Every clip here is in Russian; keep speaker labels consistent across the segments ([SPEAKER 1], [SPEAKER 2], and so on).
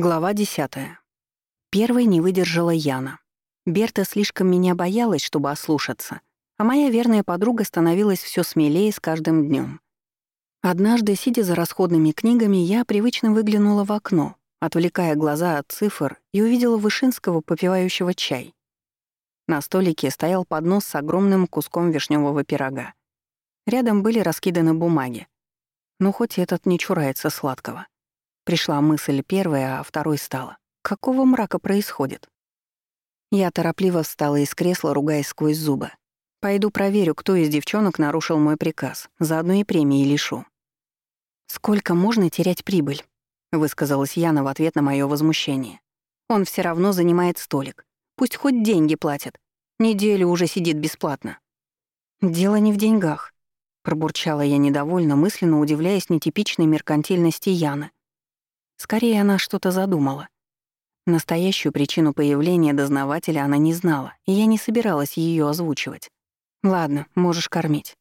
[SPEAKER 1] Глава десятая. Первой не выдержала Яна. Берта слишком меня боялась, чтобы ослушаться, а моя верная подруга становилась все смелее с каждым днем. Однажды, сидя за расходными книгами, я привычно выглянула в окно, отвлекая глаза от цифр, и увидела Вышинского, попивающего чай. На столике стоял поднос с огромным куском вишневого пирога. Рядом были раскиданы бумаги. Ну, хоть этот не чурается сладкого. Пришла мысль первая, а второй стала. Какого мрака происходит? Я торопливо встала из кресла, ругаясь сквозь зубы. Пойду проверю, кто из девчонок нарушил мой приказ. Заодно и премии лишу. «Сколько можно терять прибыль?» — высказалась Яна в ответ на мое возмущение. «Он все равно занимает столик. Пусть хоть деньги платят. Неделю уже сидит бесплатно». «Дело не в деньгах», — пробурчала я недовольно, мысленно удивляясь нетипичной меркантильности Яны. Скорее, она что-то задумала. Настоящую причину появления дознавателя она не знала, и я не собиралась ее озвучивать. «Ладно, можешь кормить».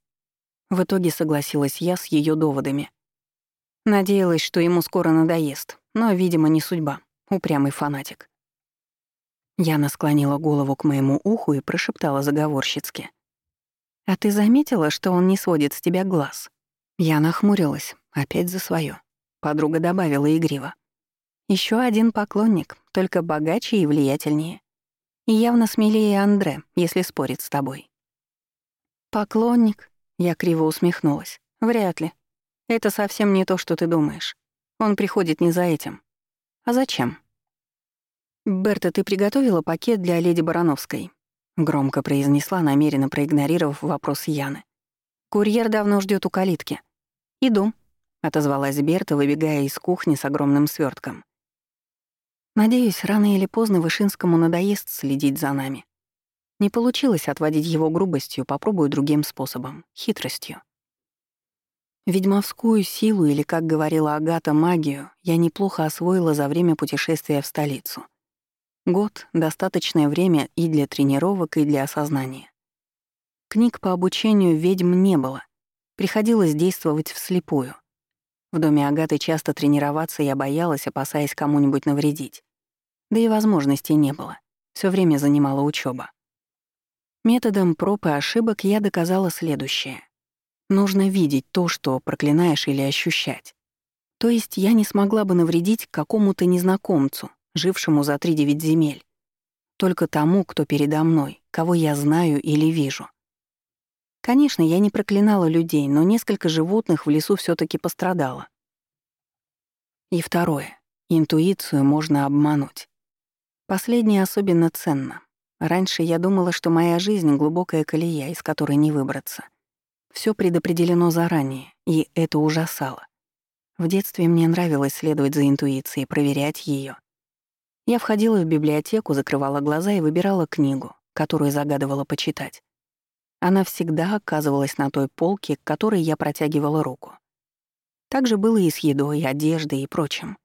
[SPEAKER 1] В итоге согласилась я с ее доводами. Надеялась, что ему скоро надоест, но, видимо, не судьба. Упрямый фанатик. Яна склонила голову к моему уху и прошептала заговорщицки. «А ты заметила, что он не сводит с тебя глаз?» Я нахмурилась, опять за свое. Подруга добавила игриво. Еще один поклонник, только богаче и влиятельнее. И явно смелее Андре, если спорит с тобой. «Поклонник?» — я криво усмехнулась. «Вряд ли. Это совсем не то, что ты думаешь. Он приходит не за этим. А зачем?» «Берта, ты приготовила пакет для леди Барановской?» — громко произнесла, намеренно проигнорировав вопрос Яны. «Курьер давно ждет у калитки. Иду», — отозвалась Берта, выбегая из кухни с огромным свертком. Надеюсь, рано или поздно Вышинскому надоест следить за нами. Не получилось отводить его грубостью, попробую другим способом — хитростью. Ведьмовскую силу, или, как говорила Агата, магию, я неплохо освоила за время путешествия в столицу. Год — достаточное время и для тренировок, и для осознания. Книг по обучению ведьм не было. Приходилось действовать вслепую — в доме Агаты часто тренироваться я боялась, опасаясь кому-нибудь навредить. Да и возможностей не было. Все время занимала учеба. Методом проб и ошибок я доказала следующее. Нужно видеть то, что проклинаешь или ощущать. То есть я не смогла бы навредить какому-то незнакомцу, жившему за три девять земель. Только тому, кто передо мной, кого я знаю или вижу. Конечно, я не проклинала людей, но несколько животных в лесу все таки пострадало. И второе. Интуицию можно обмануть. Последнее особенно ценно. Раньше я думала, что моя жизнь — глубокая колея, из которой не выбраться. Все предопределено заранее, и это ужасало. В детстве мне нравилось следовать за интуицией, проверять ее. Я входила в библиотеку, закрывала глаза и выбирала книгу, которую загадывала почитать. Она всегда оказывалась на той полке, к которой я протягивала руку. Так же было и с едой, одеждой и прочим.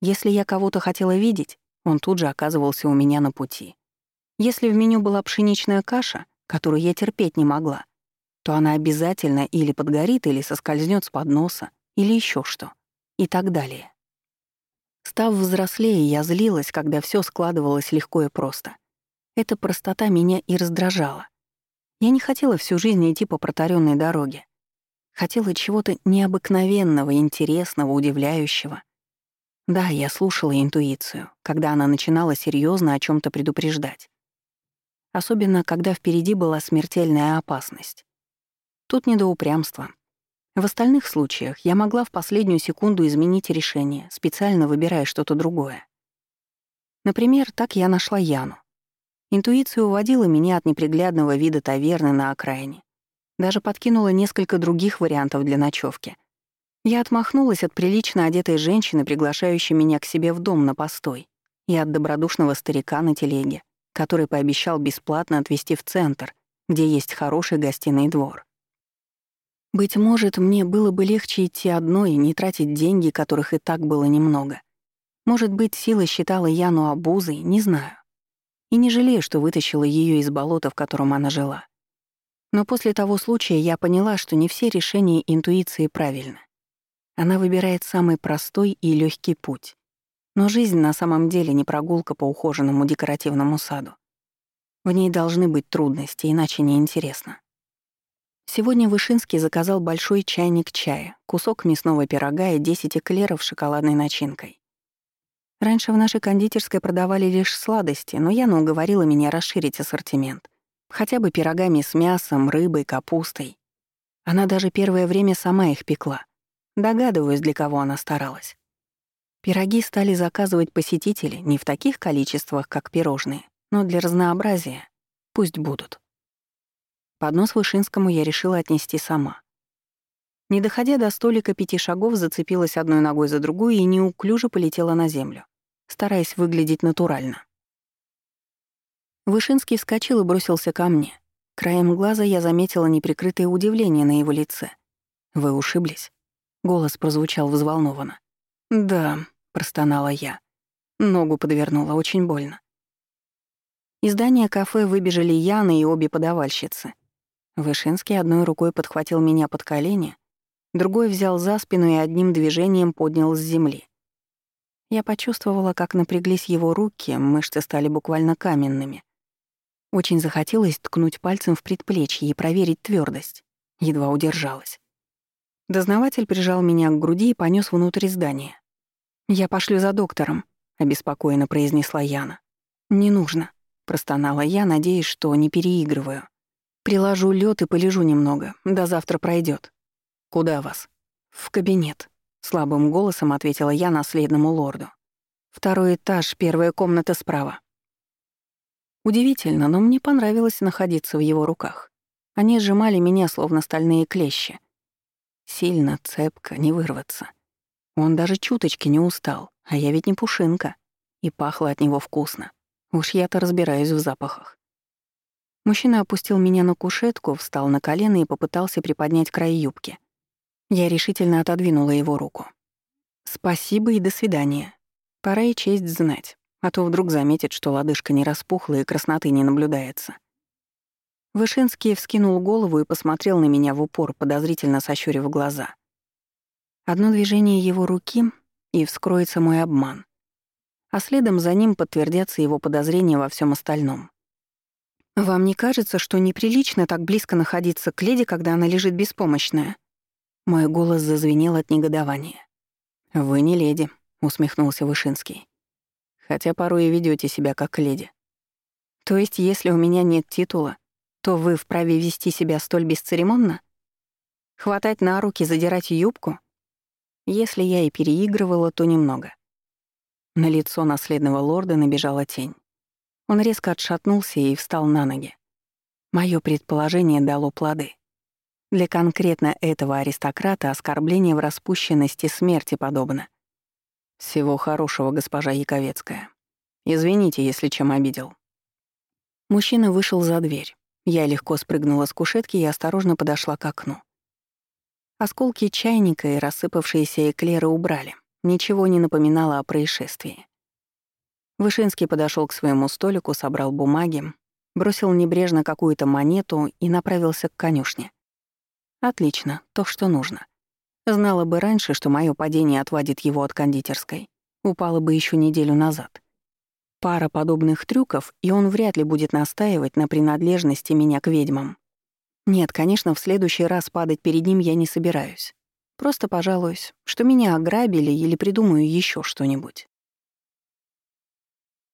[SPEAKER 1] Если я кого-то хотела видеть, он тут же оказывался у меня на пути. Если в меню была пшеничная каша, которую я терпеть не могла, то она обязательно или подгорит, или соскользнет с подноса, или еще что. И так далее. Став взрослее, я злилась, когда все складывалось легко и просто. Эта простота меня и раздражала. Я не хотела всю жизнь идти по протаренной дороге. Хотела чего-то необыкновенного, интересного, удивляющего. Да, я слушала интуицию, когда она начинала серьезно о чем то предупреждать. Особенно, когда впереди была смертельная опасность. Тут не до упрямства. В остальных случаях я могла в последнюю секунду изменить решение, специально выбирая что-то другое. Например, так я нашла Яну. Интуиция уводила меня от неприглядного вида таверны на окраине. Даже подкинула несколько других вариантов для ночевки. Я отмахнулась от прилично одетой женщины, приглашающей меня к себе в дом на постой, и от добродушного старика на телеге, который пообещал бесплатно отвезти в центр, где есть хороший гостиный двор. Быть может, мне было бы легче идти одной и не тратить деньги, которых и так было немного. Может быть, сила считала Яну обузой, не знаю и не жалею, что вытащила ее из болота, в котором она жила. Но после того случая я поняла, что не все решения интуиции правильны. Она выбирает самый простой и легкий путь. Но жизнь на самом деле не прогулка по ухоженному декоративному саду. В ней должны быть трудности, иначе неинтересно. Сегодня Вышинский заказал большой чайник чая, кусок мясного пирога и 10 эклеров с шоколадной начинкой. Раньше в нашей кондитерской продавали лишь сладости, но Яна уговорила меня расширить ассортимент. Хотя бы пирогами с мясом, рыбой, капустой. Она даже первое время сама их пекла. Догадываюсь, для кого она старалась. Пироги стали заказывать посетители не в таких количествах, как пирожные, но для разнообразия. Пусть будут. Поднос Вышинскому я решила отнести сама. Не доходя до столика пяти шагов, зацепилась одной ногой за другую и неуклюже полетела на землю, стараясь выглядеть натурально. Вышинский вскочил и бросился ко мне. Краем глаза я заметила неприкрытое удивление на его лице. «Вы ушиблись?» Голос прозвучал взволнованно. «Да», — простонала я. Ногу подвернула, очень больно. Из здания кафе выбежали Яна и обе подавальщицы. Вышинский одной рукой подхватил меня под колени, другой взял за спину и одним движением поднял с земли. Я почувствовала, как напряглись его руки, мышцы стали буквально каменными. Очень захотелось ткнуть пальцем в предплечье и проверить твердость. Едва удержалась. Дознаватель прижал меня к груди и понес внутрь здания. «Я пошлю за доктором», — обеспокоенно произнесла Яна. «Не нужно», — простонала я, надеясь, что не переигрываю. «Приложу лед и полежу немного. До завтра пройдет. «Куда вас?» «В кабинет», — слабым голосом ответила я наследному лорду. «Второй этаж, первая комната справа». Удивительно, но мне понравилось находиться в его руках. Они сжимали меня, словно стальные клещи. Сильно, цепко, не вырваться. Он даже чуточки не устал, а я ведь не пушинка. И пахло от него вкусно. Уж я-то разбираюсь в запахах. Мужчина опустил меня на кушетку, встал на колено и попытался приподнять край юбки. Я решительно отодвинула его руку. «Спасибо и до свидания. Пора и честь знать а то вдруг заметит, что лодыжка не распухла и красноты не наблюдается. Вышинский вскинул голову и посмотрел на меня в упор, подозрительно сощурив глаза. Одно движение его руки — и вскроется мой обман. А следом за ним подтвердятся его подозрения во всем остальном. «Вам не кажется, что неприлично так близко находиться к леди, когда она лежит беспомощная?» Мой голос зазвенел от негодования. «Вы не леди», — усмехнулся Вышинский хотя порой и ведете себя как леди. То есть, если у меня нет титула, то вы вправе вести себя столь бесцеремонно? Хватать на руки, задирать юбку? Если я и переигрывала, то немного. На лицо наследного лорда набежала тень. Он резко отшатнулся и встал на ноги. Моё предположение дало плоды. Для конкретно этого аристократа оскорбление в распущенности смерти подобно. «Всего хорошего, госпожа Яковецкая. Извините, если чем обидел». Мужчина вышел за дверь. Я легко спрыгнула с кушетки и осторожно подошла к окну. Осколки чайника и рассыпавшиеся эклеры убрали. Ничего не напоминало о происшествии. Вышинский подошел к своему столику, собрал бумаги, бросил небрежно какую-то монету и направился к конюшне. Отлично, то, что нужно. Знала бы раньше, что мое падение отвадит его от кондитерской. Упала бы еще неделю назад. Пара подобных трюков, и он вряд ли будет настаивать на принадлежности меня к ведьмам. Нет, конечно, в следующий раз падать перед ним я не собираюсь. Просто пожалуюсь, что меня ограбили или придумаю еще что-нибудь.